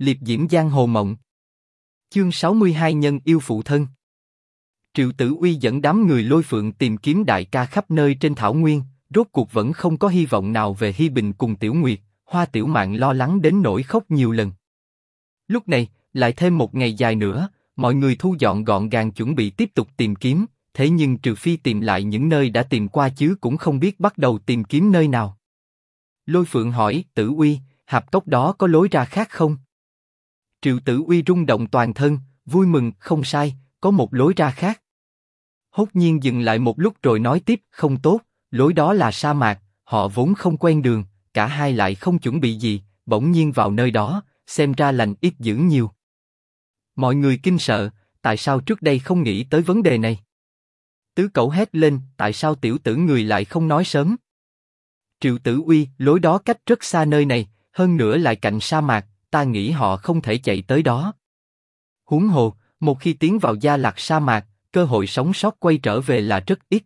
liệp diễm giang hồ mộng. Chương 62 nhân yêu phụ thân. Triệu Tử Uy dẫn đám người lôi phượng tìm kiếm đại ca khắp nơi trên thảo nguyên, rốt cuộc vẫn không có hy vọng nào về Hi Bình cùng Tiểu Nguyệt, Hoa Tiểu mạng lo lắng đến nỗi khóc nhiều lần. Lúc này, lại thêm một ngày dài nữa, mọi người thu dọn gọn gàng chuẩn bị tiếp tục tìm kiếm, thế nhưng trừ phi tìm lại những nơi đã tìm qua chứ cũng không biết bắt đầu tìm kiếm nơi nào. Lôi Phượng hỏi, Tử Uy, hạp cốc đó có lối ra khác không? Triệu Tử Uy rung động toàn thân, vui mừng, không sai, có một lối ra khác. Hốt nhiên dừng lại một lúc rồi nói tiếp, không tốt, lối đó là sa mạc, họ vốn không quen đường, cả hai lại không chuẩn bị gì, bỗng nhiên vào nơi đó, xem ra lành ít dữ nhiều. Mọi người kinh sợ, tại sao trước đây không nghĩ tới vấn đề này? Tứ cậu hét lên, tại sao tiểu tử người lại không nói sớm? Triệu Tử Uy, lối đó cách rất xa nơi này, hơn nữa lại cạnh sa mạc, ta nghĩ họ không thể chạy tới đó. Huống hồ, một khi tiến vào gia lạc sa mạc, cơ hội sống sót quay trở về là rất ít.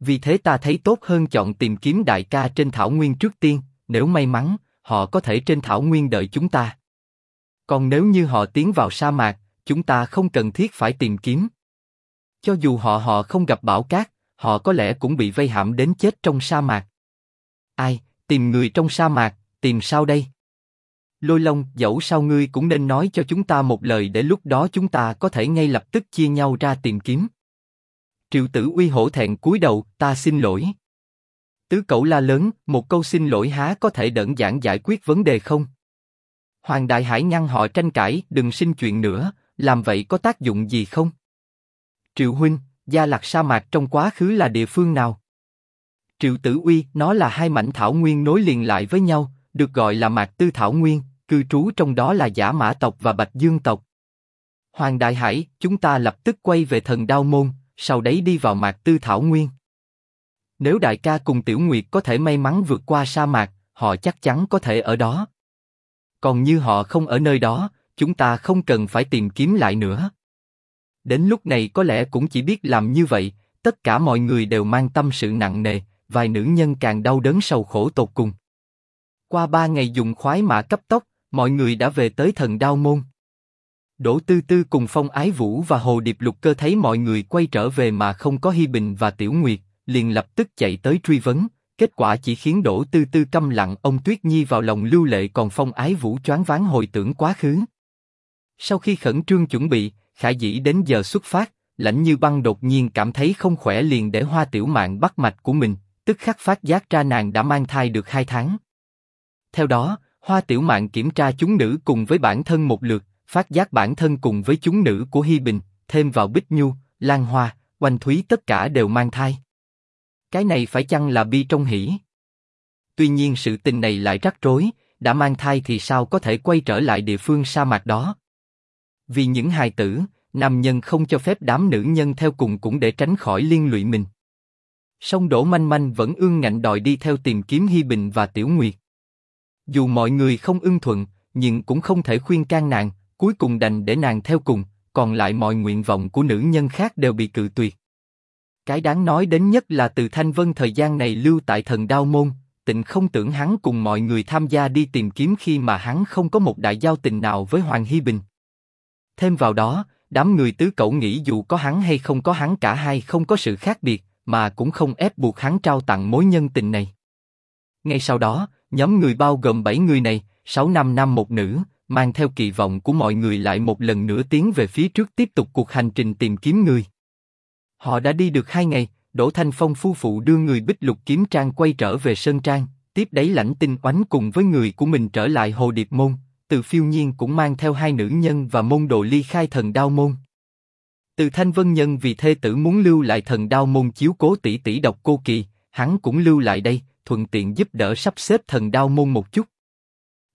Vì thế ta thấy tốt hơn chọn tìm kiếm đại ca trên thảo nguyên trước tiên, nếu may mắn, họ có thể trên thảo nguyên đợi chúng ta. Còn nếu như họ tiến vào sa mạc, chúng ta không cần thiết phải tìm kiếm. Cho dù họ họ không gặp bão cát, họ có lẽ cũng bị vây hãm đến chết trong sa mạc. Ai, tìm người trong sa mạc, tìm sao đây? Lôi Long, dẫu sao ngươi cũng nên nói cho chúng ta một lời để lúc đó chúng ta có thể ngay lập tức chia nhau ra tìm kiếm. Triệu Tử Uy hổ thẹn cúi đầu, ta xin lỗi. Tứ Cẩu la lớn, một câu xin lỗi há có thể đơn giản giải quyết vấn đề không? Hoàng Đại Hải ngăn họ tranh cãi, đừng sinh chuyện nữa, làm vậy có tác dụng gì không? Triệu huynh, Gia Lạc sa mạc trong quá khứ là địa phương nào? Triệu Tử Uy, nó là hai mảnh thảo nguyên nối liền lại với nhau, được gọi là Mạc Tư Thảo Nguyên, cư trú trong đó là Giả Mã tộc và Bạch Dương tộc. Hoàng Đại Hải, chúng ta lập tức quay về Thần Đao Môn, sau đấy đi vào Mạc Tư Thảo Nguyên. Nếu đại ca cùng Tiểu Nguyệt có thể may mắn vượt qua sa mạc, họ chắc chắn có thể ở đó. Còn như họ không ở nơi đó, chúng ta không cần phải tìm kiếm lại nữa. Đến lúc này có lẽ cũng chỉ biết làm như vậy, tất cả mọi người đều mang tâm sự nặng nề, vài nữ nhân càng đau đớn sầu khổ tột cùng. Qua ba ngày dùng khoái mã cấp tốc, mọi người đã về tới thần đao môn. Đỗ Tư Tư cùng Phong Ái Vũ và Hồ Điệp Lục Cơ thấy mọi người quay trở về mà không có Hi Bình và Tiểu Nguyệt, liền lập tức chạy tới truy vấn. Kết quả chỉ khiến Đỗ Tư Tư câm lặng, ông Tuyết Nhi vào lòng lưu lệ còn Phong Ái Vũ choáng váng hồi tưởng quá khứ. Sau khi khẩn trương chuẩn bị, khả dĩ đến giờ xuất phát, lãnh như băng đột nhiên cảm thấy không khỏe liền để Hoa Tiểu Mạn bắt mạch của mình, tức khắc phát giác ra nàng đã mang thai được hai tháng. Theo đó, Hoa Tiểu Mạn kiểm tra chúng nữ cùng với bản thân một lượt, phát giác bản thân cùng với chúng nữ của Hi Bình, thêm vào Bích Nhu, Lan Hoa, Oanh Thúy tất cả đều mang thai. Cái này phải chăng là bi trong hỉ? Tuy nhiên sự tình này lại rắc rối, đã mang thai thì sao có thể quay trở lại địa phương sa mạc đó? Vì những hài tử, nam nhân không cho phép đám nữ nhân theo cùng cũng để tránh khỏi liên lụy mình. Song Đỗ Manh Manh vẫn ương ngạnh đòi đi theo tìm kiếm Hi Bình và Tiểu Nguyệt. Dù mọi người không ưng thuận, nhưng cũng không thể khuyên can nàng, cuối cùng đành để nàng theo cùng, còn lại mọi nguyện vọng của nữ nhân khác đều bị cự tuyệt. Cái đáng nói đến nhất là từ Thanh Vân thời gian này lưu tại thần đao môn, tịnh không tưởng hắn cùng mọi người tham gia đi tìm kiếm khi mà hắn không có một đại giao tình nào với Hoàng Hy Bình. Thêm vào đó, đám người tứ cậu nghĩ dù có hắn hay không có hắn cả hai không có sự khác biệt, mà cũng không ép buộc hắn trao tặng mối nhân tình này. Ngay sau đó, nhóm người bao gồm 7 người này, 6 nam nam một nữ, mang theo kỳ vọng của mọi người lại một lần nữa tiến về phía trước tiếp tục cuộc hành trình tìm kiếm người. Họ đã đi được hai ngày, Đỗ Thanh Phong phu phụ đưa người bích lục kiếm trang quay trở về sơn trang, tiếp đấy lãnh tinh oánh cùng với người của mình trở lại hồ điệp môn. Từ phiêu nhiên cũng mang theo hai nữ nhân và môn đồ ly khai thần đao môn. Từ thanh vân nhân vì thê tử muốn lưu lại thần đao môn chiếu cố tỷ tỷ độc cô kỳ, hắn cũng lưu lại đây, thuận tiện giúp đỡ sắp xếp thần đao môn một chút.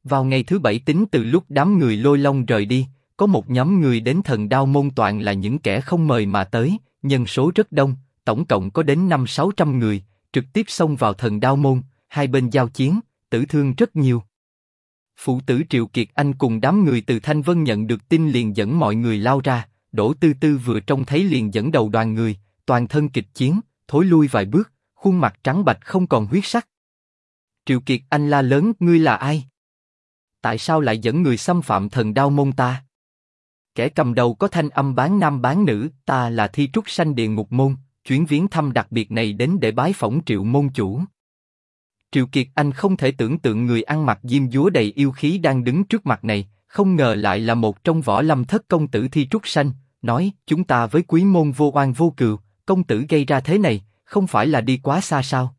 Vào ngày thứ bảy tính từ lúc đám người lôi long rời đi, có một nhóm người đến thần đao môn toàn là những kẻ không mời mà tới, nhân số rất đông, tổng cộng có đến năm sáu trăm người, trực tiếp xông vào thần đao môn, hai bên giao chiến, tử thương rất nhiều. Phụ tử Triệu Kiệt Anh cùng đám người từ Thanh Vân nhận được tin liền dẫn mọi người lao ra, Đỗ Tư Tư vừa trông thấy liền dẫn đầu đoàn người, toàn thân kịch chiến, thối lui vài bước, khuôn mặt trắng bạch không còn huyết sắc. Triệu Kiệt Anh la lớn, ngươi là ai? tại sao lại dẫn người xâm phạm thần đao môn ta? Kẻ cầm đầu có thanh âm bán nam bán nữ, ta là thi trúc sanh địa ngục môn, chuyến viếng thăm đặc biệt này đến để bái phỏng triệu môn chủ. Triệu Kiệt Anh không thể tưởng tượng người ăn mặc diêm dúa đầy yêu khí đang đứng trước mặt này, không ngờ lại là một trong võ lâm thất công tử thi trúc sanh, nói chúng ta với quý môn vô oan vô cừu, công tử gây ra thế này, không phải là đi quá xa sao?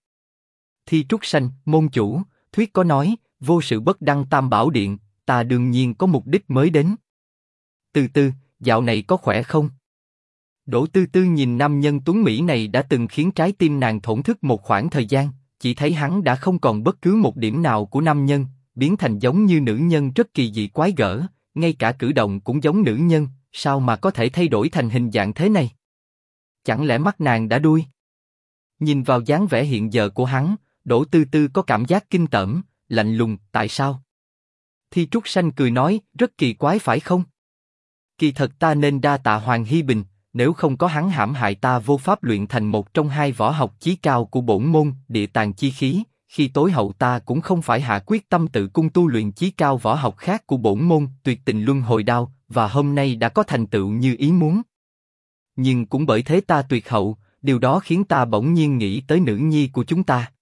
Thi trúc sanh, môn chủ, thuyết có nói, vô sự bất đăng tam bảo điện, ta đương nhiên có mục đích mới đến. Từ từ, dạo này có khỏe không? Đỗ Tư Tư nhìn nam nhân tuấn mỹ này đã từng khiến trái tim nàng thổn thức một khoảng thời gian, chỉ thấy hắn đã không còn bất cứ một điểm nào của nam nhân, biến thành giống như nữ nhân rất kỳ dị quái gở, ngay cả cử động cũng giống nữ nhân, sao mà có thể thay đổi thành hình dạng thế này? Chẳng lẽ mắt nàng đã đuôi? Nhìn vào dáng vẻ hiện giờ của hắn, Đỗ Tư Tư có cảm giác kinh tởm, lạnh lùng, tại sao? Thi Trúc Sanh cười nói, rất kỳ quái phải không? Kỳ thật ta nên đa tạ Hoàng Hy Bình, nếu không có hắn hãm hại ta vô pháp luyện thành một trong hai võ học chí cao của bổn môn, địa tàng chi khí, khi tối hậu ta cũng không phải hạ quyết tâm tự cung tu luyện chí cao võ học khác của bổn môn, tuyệt tình luân hồi đao, và hôm nay đã có thành tựu như ý muốn. Nhưng cũng bởi thế ta tuyệt hậu, điều đó khiến ta bỗng nhiên nghĩ tới nữ nhi của chúng ta.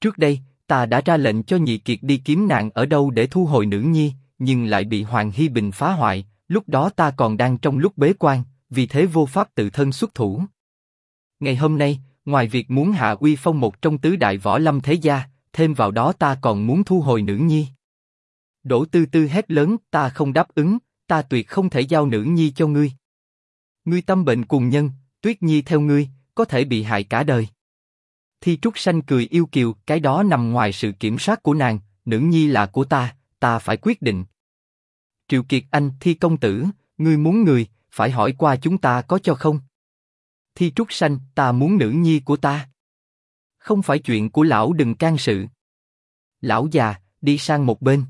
Trước đây, ta đã ra lệnh cho nhị kiệt đi kiếm nạn ở đâu để thu hồi nữ nhi, nhưng lại bị Hoàng Hy Bình phá hoại. Lúc đó ta còn đang trong lúc bế quan, vì thế vô pháp tự thân xuất thủ. Ngày hôm nay, ngoài việc muốn hạ uy phong một trong tứ đại võ lâm thế gia, thêm vào đó ta còn muốn thu hồi nữ nhi. Đỗ Tư Tư hét lớn, ta không đáp ứng, ta tuyệt không thể giao nữ nhi cho ngươi. Ngươi tâm bệnh cùng nhân, Tuyết Nhi theo ngươi, có thể bị hại cả đời. Thi Trúc Sanh cười yêu kiều, cái đó nằm ngoài sự kiểm soát của nàng, nữ nhi là của ta, ta phải quyết định. Triệu Kiệt Anh, Thi công tử, ngươi muốn người, phải hỏi qua chúng ta có cho không? Thi Trúc Sanh, ta muốn nữ nhi của ta. Không phải chuyện của lão đừng can sự. Lão già, đi sang một bên.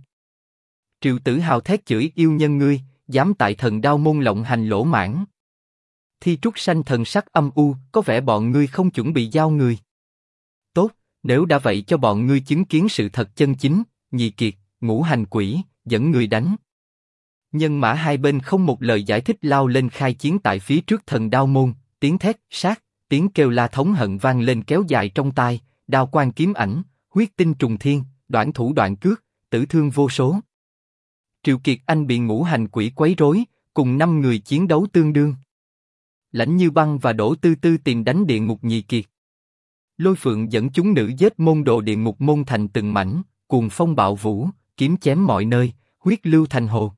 Triệu Tử Hào thét chửi yêu nhân ngươi, dám tại thần đao môn lộng hành lỗ mãn. Thi Trúc Sanh thần sắc âm u, có vẻ bọn ngươi không chuẩn bị giao người. Tốt, nếu đã vậy cho bọn ngươi chứng kiến sự thật chân chính, nhị kiệt, ngũ hành quỷ, dẫn người đánh. Nhân mã hai bên không một lời giải thích lao lên khai chiến tại phía trước thần đao môn, tiếng thét, sát, tiếng kêu la thống hận vang lên kéo dài trong tai, đao quan kiếm ảnh, huyết tinh trùng thiên, đoạn thủ đoạn cước, tử thương vô số. Triệu Kiệt Anh bị ngũ hành quỷ quấy rối, cùng năm người chiến đấu tương đương. Lãnh Như Băng và đổ Tư Tư tìm đánh địa ngục nhị kiệt. Lôi Phượng dẫn chúng nữ giết môn đồ địa ngục môn thành từng mảnh, cuồng phong bạo vũ, kiếm chém mọi nơi, huyết lưu thành hồ.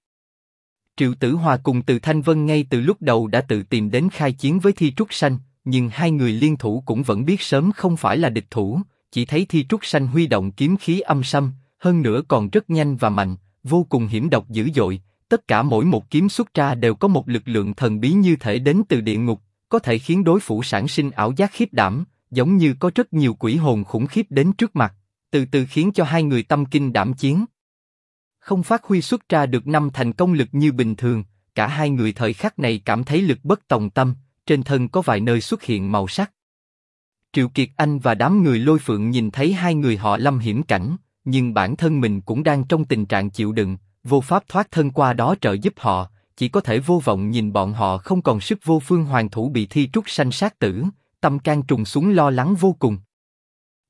Triệu Tử Hòa cùng Từ Thanh Vân ngay từ lúc đầu đã tự tìm đến khai chiến với Thi Trúc Sanh, nhưng hai người liên thủ cũng vẫn biết sớm không phải là địch thủ, chỉ thấy Thi Trúc Sanh huy động kiếm khí âm sâm, hơn nữa còn rất nhanh và mạnh, vô cùng hiểm độc dữ dội. Tất cả mỗi một kiếm xuất ra đều có một lực lượng thần bí như thể đến từ địa ngục, có thể khiến đối thủ sản sinh ảo giác khiếp đảm, giống như có rất nhiều quỷ hồn khủng khiếp đến trước mặt, từ từ khiến cho hai người tâm kinh đảm chiến không phát huy xuất ra được năm thành công lực như bình thường, cả hai người thời khắc này cảm thấy lực bất tòng tâm, trên thân có vài nơi xuất hiện màu sắc. Triệu Kiệt Anh và đám người lôi phượng nhìn thấy hai người họ lâm hiểm cảnh, nhưng bản thân mình cũng đang trong tình trạng chịu đựng, vô pháp thoát thân qua đó trợ giúp họ, chỉ có thể vô vọng nhìn bọn họ không còn sức vô phương hoàng thủ bị thi trúc sanh sát tử, tâm can trùng xuống lo lắng vô cùng.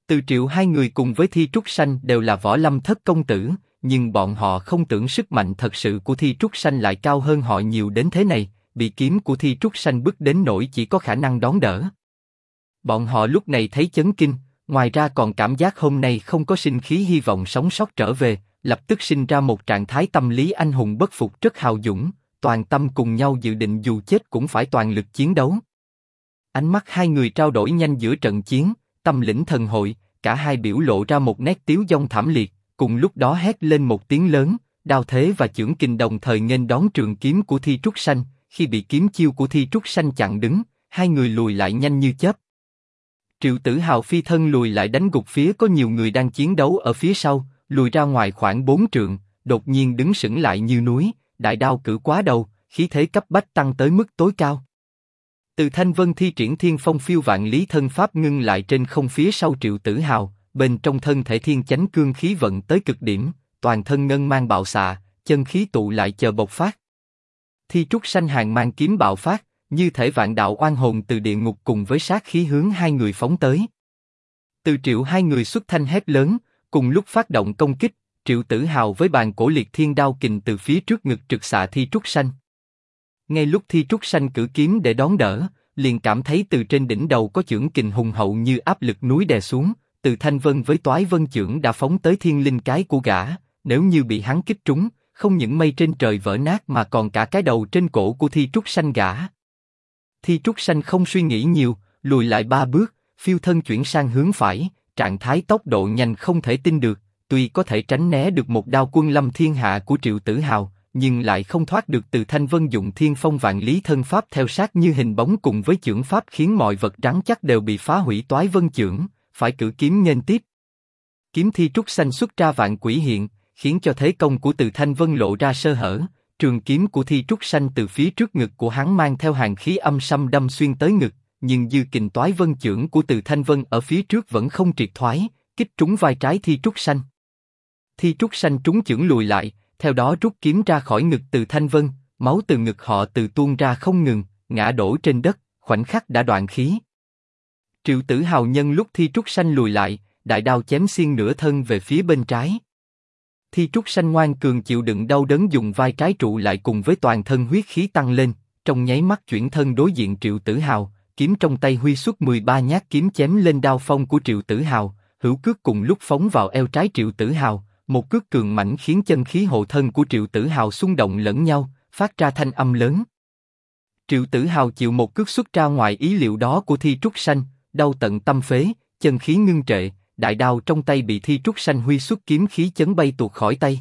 Từ triệu hai người cùng với thi trúc sanh đều là võ lâm thất công tử, nhưng bọn họ không tưởng sức mạnh thật sự của Thi Trúc Sanh lại cao hơn họ nhiều đến thế này, bị kiếm của Thi Trúc Sanh bức đến nỗi chỉ có khả năng đón đỡ. Bọn họ lúc này thấy chấn kinh, ngoài ra còn cảm giác hôm nay không có sinh khí hy vọng sống sót trở về, lập tức sinh ra một trạng thái tâm lý anh hùng bất phục rất hào dũng, toàn tâm cùng nhau dự định dù chết cũng phải toàn lực chiến đấu. Ánh mắt hai người trao đổi nhanh giữa trận chiến, tâm lĩnh thần hội, cả hai biểu lộ ra một nét tiếu dông thảm liệt, Cùng lúc đó hét lên một tiếng lớn, đao thế và chưởng kình đồng thời nghênh đón trường kiếm của Thi Trúc Sanh. Khi bị kiếm chiêu của Thi Trúc Sanh chặn đứng, hai người lùi lại nhanh như chớp. Triệu Tử Hào phi thân lùi lại đánh gục phía có nhiều người đang chiến đấu ở phía sau, lùi ra ngoài khoảng bốn trượng, đột nhiên đứng sững lại như núi, đại đao cử quá đầu, khí thế cấp bách tăng tới mức tối cao. Từ Thanh Vân thi triển Thiên Phong phiêu vạn lý thân pháp ngưng lại trên không phía sau Triệu Tử Hào, bên trong thân thể thiên chánh cương khí vận tới cực điểm, toàn thân ngân mang bạo xạ, chân khí tụ lại chờ bộc phát. Thi trúc sanh hàng mang kiếm bạo phát, như thể vạn đạo oan hồn từ địa ngục cùng với sát khí hướng hai người phóng tới. Từ triệu hai người xuất thanh hét lớn, cùng lúc phát động công kích, triệu tử hào với bàn cổ liệt thiên đao kình từ phía trước ngực trực xạ thi trúc sanh. Ngay lúc thi trúc sanh cử kiếm để đón đỡ, liền cảm thấy từ trên đỉnh đầu có chưởng kình hùng hậu như áp lực núi đè xuống, từ thanh vân với toái vân chưởng đã phóng tới thiên linh cái của gã, nếu như bị hắn kích trúng, không những mây trên trời vỡ nát mà còn cả cái đầu trên cổ của thi trúc sanh gã. Thi trúc sanh không suy nghĩ nhiều, lùi lại ba bước, phiêu thân chuyển sang hướng phải, trạng thái tốc độ nhanh không thể tin được, tuy có thể tránh né được một đao quân lâm thiên hạ của triệu tử hào, nhưng lại không thoát được từ thanh vân dụng thiên phong vạn lý thân pháp theo sát như hình bóng cùng với chưởng pháp khiến mọi vật trắng chắc đều bị phá hủy toái vân chưởng, phải cử kiếm nghênh tiếp. Kiếm thi trúc xanh xuất ra vạn quỷ hiện, khiến cho thế công của từ thanh vân lộ ra sơ hở. Trường kiếm của thi trúc xanh từ phía trước ngực của hắn mang theo hàng khí âm sâm đâm xuyên tới ngực, nhưng dư kình toái vân trưởng của từ thanh vân ở phía trước vẫn không triệt thoái, kích trúng vai trái thi trúc xanh. Thi trúc xanh trúng chưởng lùi lại, theo đó rút kiếm ra khỏi ngực từ thanh vân, máu từ ngực họ từ tuôn ra không ngừng, ngã đổ trên đất, khoảnh khắc đã đoạn khí. Triệu Tử Hào nhân lúc Thi Trúc Sanh lùi lại, đại đao chém xiên nửa thân về phía bên trái. Thi Trúc Sanh ngoan cường chịu đựng đau đớn dùng vai trái trụ lại cùng với toàn thân huyết khí tăng lên, trong nháy mắt chuyển thân đối diện Triệu Tử Hào, kiếm trong tay huy xuất 13 nhát kiếm chém lên đao phong của Triệu Tử Hào, hữu cước cùng lúc phóng vào eo trái Triệu Tử Hào, một cước cường mãnh khiến chân khí hộ thân của Triệu Tử Hào xung động lẫn nhau, phát ra thanh âm lớn. Triệu Tử Hào chịu một cước xuất ra ngoài ý liệu đó của Thi Trúc Sanh, đau tận tâm phế, chân khí ngưng trệ, đại đao trong tay bị Thi Trúc Sanh huy xuất kiếm khí chấn bay tuột khỏi tay.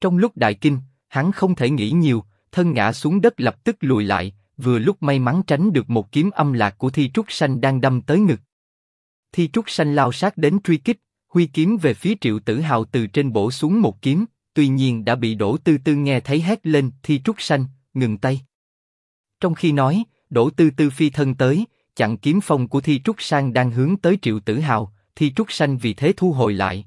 Trong lúc đại kinh, hắn không thể nghĩ nhiều, thân ngã xuống đất lập tức lùi lại, vừa lúc may mắn tránh được một kiếm âm lạc của Thi Trúc Sanh đang đâm tới ngực. Thi Trúc Sanh lao sát đến truy kích, huy kiếm về phía Triệu Tử Hào từ trên bổ xuống một kiếm, tuy nhiên đã bị Đỗ Tư Tư nghe thấy hét lên, Thi Trúc Sanh, ngừng tay. Trong khi nói, Đỗ Tư Tư phi thân tới, chặn kiếm phong của Thi Trúc Sang đang hướng tới Triệu Tử Hào, Thi Trúc Sanh vì thế thu hồi lại.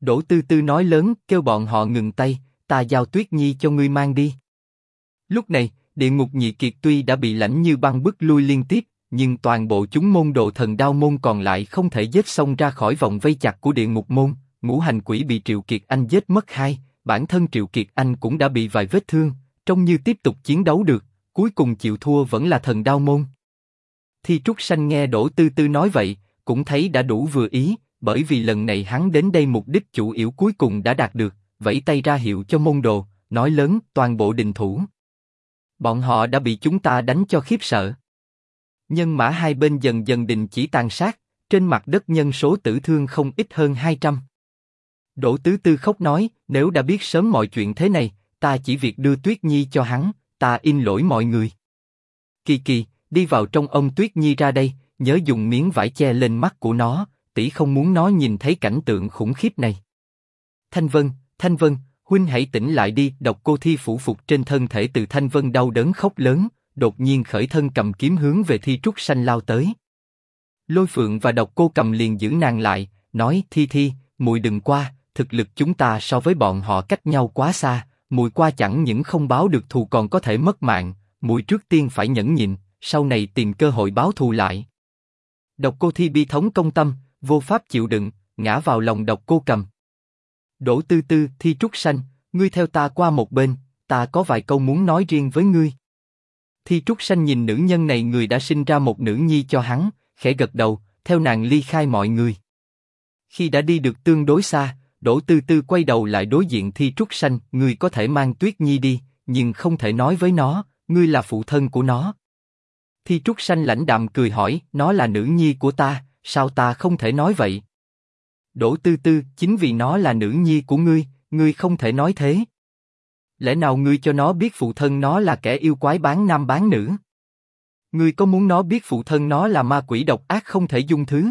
Đỗ Tư Tư nói lớn, kêu bọn họ ngừng tay, ta giao Tuyết Nhi cho ngươi mang đi. Lúc này, địa ngục nhị kiệt tuy đã bị lãnh như băng bức lui liên tiếp, nhưng toàn bộ chúng môn độ thần đao môn còn lại không thể giết xong ra khỏi vòng vây chặt của địa ngục môn. Ngũ hành quỷ bị Triệu Kiệt Anh giết mất hai, bản thân Triệu Kiệt Anh cũng đã bị vài vết thương, trông như tiếp tục chiến đấu được, cuối cùng chịu thua vẫn là thần đao môn. Thi Trúc Sanh nghe Đỗ Tư Tư nói vậy, cũng thấy đã đủ vừa ý, bởi vì lần này hắn đến đây mục đích chủ yếu cuối cùng đã đạt được, vẫy tay ra hiệu cho môn đồ, nói lớn toàn bộ đình thủ. Bọn họ đã bị chúng ta đánh cho khiếp sợ. Nhân mã hai bên dần dần đình chỉ tàn sát, trên mặt đất nhân số tử thương không ít hơn 200. Đỗ Tứ Tư khóc nói, nếu đã biết sớm mọi chuyện thế này, ta chỉ việc đưa Tuyết Nhi cho hắn, ta in lỗi mọi người. Kỳ kỳ, đi vào trong ông Tuyết Nhi ra đây, nhớ dùng miếng vải che lên mắt của nó, tỷ không muốn nó nhìn thấy cảnh tượng khủng khiếp này. Thanh Vân, Thanh Vân, huynh hãy tỉnh lại đi. Độc cô thi phủ phục trên thân thể từ Thanh Vân đau đớn khóc lớn, đột nhiên khởi thân cầm kiếm hướng về thi trúc xanh lao tới. Lôi Phượng và Độc Cô cầm liền giữ nàng lại, nói Thi Thi, mùi đừng qua, thực lực chúng ta so với bọn họ cách nhau quá xa, mùi qua chẳng những không báo được thù còn có thể mất mạng, mùi trước tiên phải nhẫn nhịn, sau này tìm cơ hội báo thù lại. Độc Cô Thi bi thống công tâm, vô pháp chịu đựng, ngã vào lòng Độc Cô cầm. Đỗ Tư Tư, Thi Trúc sanh, ngươi theo ta qua một bên, ta có vài câu muốn nói riêng với ngươi. Thi Trúc Sanh nhìn nữ nhân này người đã sinh ra một nữ nhi cho hắn, khẽ gật đầu, theo nàng ly khai mọi người. Khi đã đi được tương đối xa, Đỗ Tư Tư quay đầu lại đối diện Thi Trúc Sanh, ngươi có thể mang Tuyết Nhi đi, nhưng không thể nói với nó, ngươi là phụ thân của nó. Thi Trúc Sanh lãnh đạm cười hỏi, nó là nữ nhi của ta, sao ta không thể nói vậy? Đỗ Tư Tư, chính vì nó là nữ nhi của ngươi, ngươi không thể nói thế lẽ nào ngươi cho nó biết phụ thân nó là kẻ yêu quái bán nam bán nữ? Ngươi có muốn nó biết phụ thân nó là ma quỷ độc ác không thể dung thứ?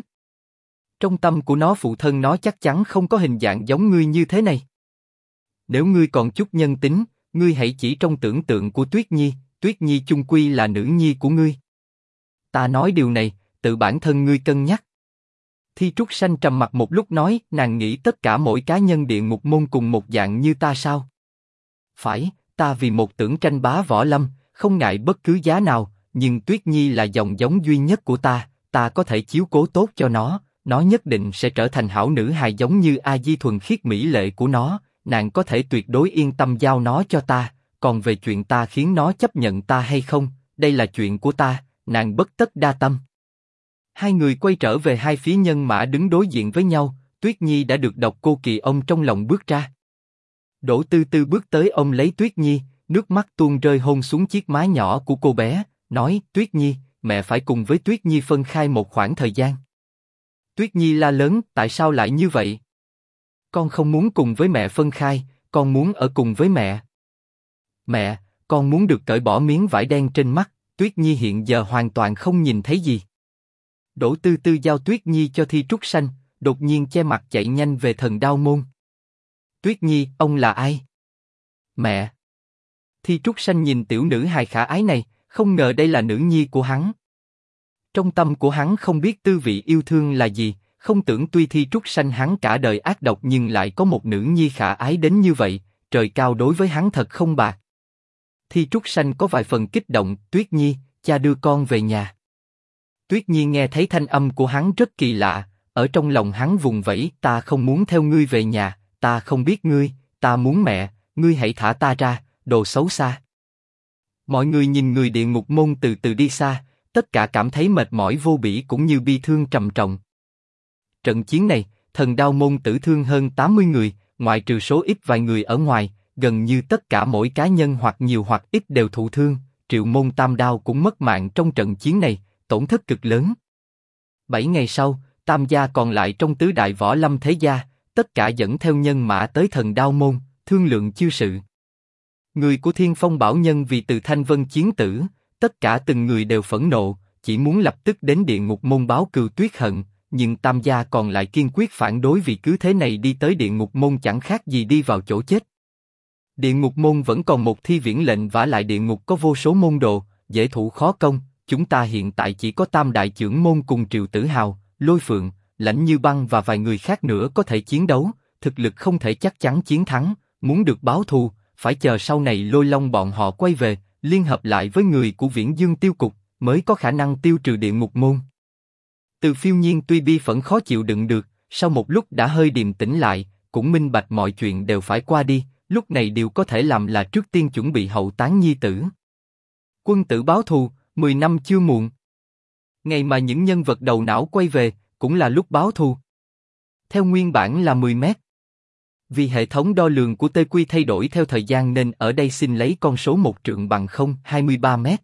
Trong tâm của nó phụ thân nó chắc chắn không có hình dạng giống ngươi như thế này. Nếu ngươi còn chút nhân tính, ngươi hãy chỉ trong tưởng tượng của Tuyết Nhi, Tuyết Nhi chung quy là nữ nhi của ngươi. Ta nói điều này, tự bản thân ngươi cân nhắc. Thi Trúc Sanh trầm mặt một lúc nói, nàng nghĩ tất cả mỗi cá nhân địa ngục môn cùng một dạng như ta sao? Phải, ta vì một tưởng tranh bá võ lâm, không ngại bất cứ giá nào, nhưng Tuyết Nhi là dòng giống duy nhất của ta, ta có thể chiếu cố tốt cho nó, nó nhất định sẽ trở thành hảo nữ hài giống như A Di thuần khiết mỹ lệ của nó, nàng có thể tuyệt đối yên tâm giao nó cho ta, còn về chuyện ta khiến nó chấp nhận ta hay không, đây là chuyện của ta, nàng bất tất đa tâm. Hai người quay trở về hai phía nhân mã đứng đối diện với nhau, Tuyết Nhi đã được đọc cô kỳ ông trong lòng bước ra. Đỗ Tư Tư bước tới ông lấy Tuyết Nhi, nước mắt tuôn rơi hôn xuống chiếc má nhỏ của cô bé, nói Tuyết Nhi, mẹ phải cùng với Tuyết Nhi phân khai một khoảng thời gian. Tuyết Nhi la lớn, tại sao lại như vậy? Con không muốn cùng với mẹ phân khai, con muốn ở cùng với mẹ. Mẹ, con muốn được cởi bỏ miếng vải đen trên mắt, Tuyết Nhi hiện giờ hoàn toàn không nhìn thấy gì. Đỗ Tư Tư giao Tuyết Nhi cho Thi Trúc Sanh, đột nhiên che mặt chạy nhanh về thần đao môn. Tuyết Nhi, ông là ai? Mẹ. Thi Trúc Sanh nhìn tiểu nữ hài khả ái này, không ngờ đây là nữ nhi của hắn. Trong tâm của hắn không biết tư vị yêu thương là gì, không tưởng tuy Thi Trúc Sanh hắn cả đời ác độc nhưng lại có một nữ nhi khả ái đến như vậy, trời cao đối với hắn thật không bạc. Thi Trúc Sanh có vài phần kích động, Tuyết Nhi, cha đưa con về nhà. Tuyết Nhi nghe thấy thanh âm của hắn rất kỳ lạ, ở trong lòng hắn vùng vẫy, ta không muốn theo ngươi về nhà, ta không biết ngươi, ta muốn mẹ, ngươi hãy thả ta ra, đồ xấu xa. Mọi người nhìn người địa ngục môn từ từ đi xa, tất cả cảm thấy mệt mỏi vô bỉ cũng như bi thương trầm trọng. Trận chiến này, thần đao môn tử thương hơn 80 người, ngoại trừ số ít vài người ở ngoài, gần như tất cả mỗi cá nhân hoặc nhiều hoặc ít đều thụ thương. Triệu môn tam đao cũng mất mạng trong trận chiến này, tổn thất cực lớn. Bảy ngày sau, tam gia còn lại trong tứ đại võ lâm thế gia, tất cả dẫn theo nhân mã tới thần đao môn, thương lượng chư sự. Người của Thiên Phong Bảo Nhân vì từ Thanh Vân chiến tử, tất cả từng người đều phẫn nộ, chỉ muốn lập tức đến địa ngục môn báo cừu tuyết hận, nhưng Tam gia còn lại kiên quyết phản đối vì cứ thế này đi tới địa ngục môn chẳng khác gì đi vào chỗ chết. Địa ngục môn vẫn còn một thi viễn lệnh vả lại địa ngục có vô số môn đồ, dễ thủ khó công. Chúng ta hiện tại chỉ có Tam đại trưởng môn cùng Triều Tử Hào, Lôi Phượng, Lãnh Như Băng và vài người khác nữa có thể chiến đấu. Thực lực không thể chắc chắn chiến thắng. Muốn được báo thù, phải chờ sau này Lôi Long bọn họ quay về, liên hợp lại với người của Viễn Dương Tiêu Cục, mới có khả năng tiêu trừ địa ngục môn. Từ phiêu nhiên tuy bi phẫn khó chịu đựng được, sau một lúc đã hơi điềm tĩnh lại, cũng minh bạch mọi chuyện đều phải qua đi, lúc này điều có thể làm là trước tiên chuẩn bị hậu táng nhi tử. Quân tử báo thù, 10 năm chưa muộn. Ngày mà những nhân vật đầu não quay về, cũng là lúc báo thù. Theo nguyên bản là 10 mét. Vì hệ thống đo lường của TQ thay đổi theo thời gian nên ở đây xin lấy con số một trượng bằng 0, 23 mét.